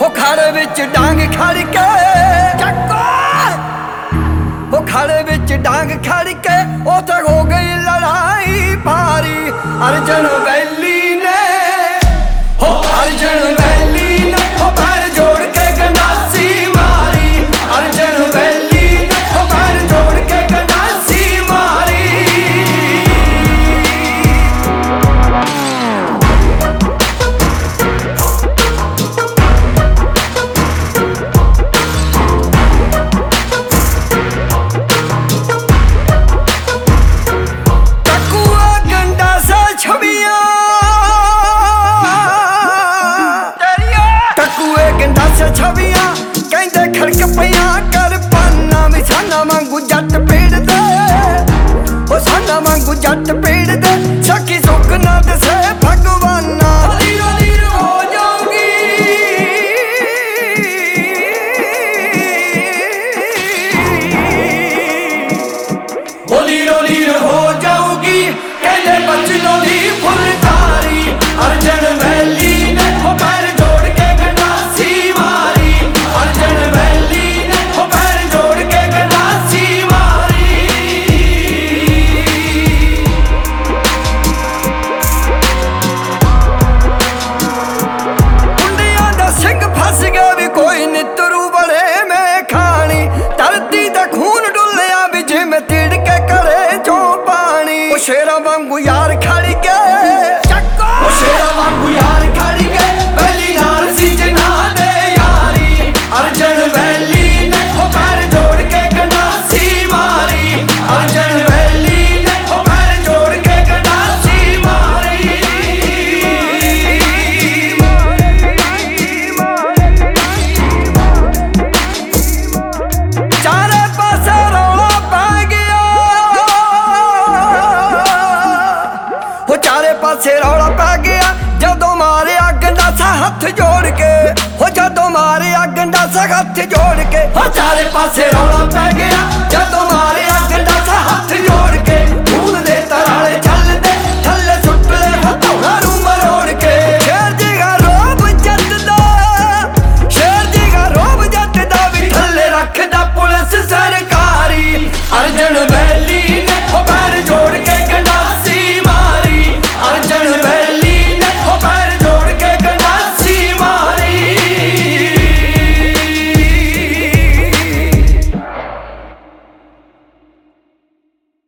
ਹੋ ਖੜ ਵਿੱਚ ਡਾਂਗ ਖੜ ਕੇ ਛਵੀਆਂ, ਕਹਿੰਦੇ ਖੜਕ ਪਈਆਂ ਕਰ ਪਾਨਾ ਵੀ ਸਾਨਾ ਵਾਂਗੂ ਜੱਟ ਪੀੜਦੇ ਉਹ ਸਾਨਾ ਵਾਂਗੂ ਜੱਟ ਪੀੜਦੇ ਛੱਕੀ ਸੁੱਕ ਨਾ ਦਸੇ ਵਾਂਗੂ ਯਾਰ ਖੜ ਕੇ। ਚੱਕੋ। ਸ਼ੇਰਾਂ ਪਾਸੇ ਰੌਲਾ ਪੈ ਗਿਆ। ਜਦੋਂ ਦਾ ਸਾ ਹੱਥ ਜੋੜ ਕੇ। ਹੋ ਜਦੋਂ ਮਾਰੇ ਮਾਰਿਆ ਗੰਡਾਸਾ ਹੱਥ ਜੋੜ ਕੇ। ਹੋ ਸਾਰੇ